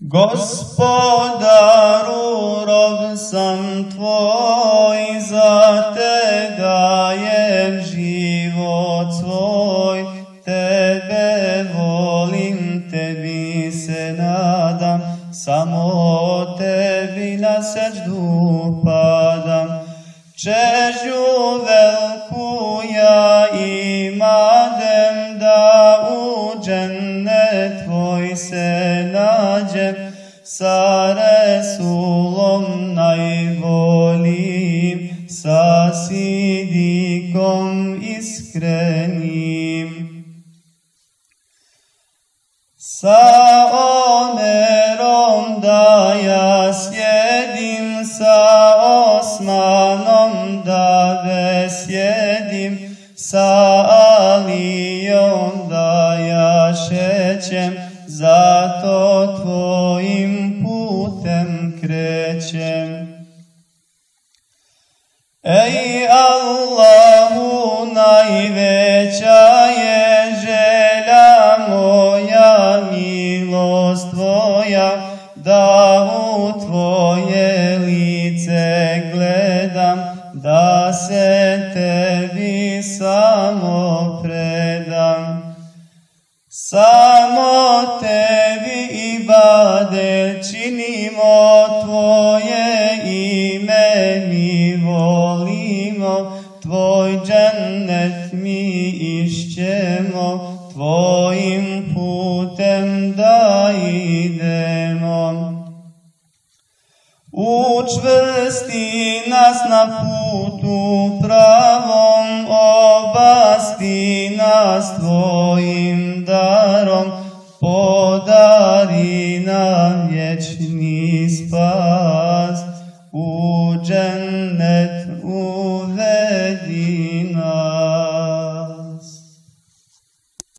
Gospodaru, rob sam tvoj, za te dajem život svoj, tebe volim, tebi se nadam, samo tebi na seždu padam. Čežnju džennet tvoj se nađem sa Resulom najboljim, sa sidikom iskrenim. Sa Omerom da ja sjedim, sa Osmanom da besjedim, sa Alijom šećem, zato tvojim putem krećem. Ey Allahu najveća je želja moja, milost tvoja, da u tvoje lice gledam, da se tebi samo. Samo tebi ibade činimo, tvoje ime mi volimo, tvoj džennet mi išćemo, tvojim putem da idemo. Učvrsti nas na putu pravom, nas tvojim darom, podari nam vječni spas